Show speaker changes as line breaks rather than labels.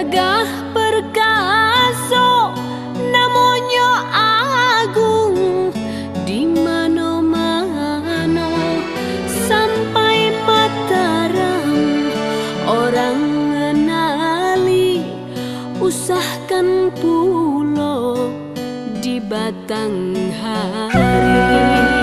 gagah perkaso namonyo agung di mano mano sampai mataram orang ngenali usahkan pulau di batang hari.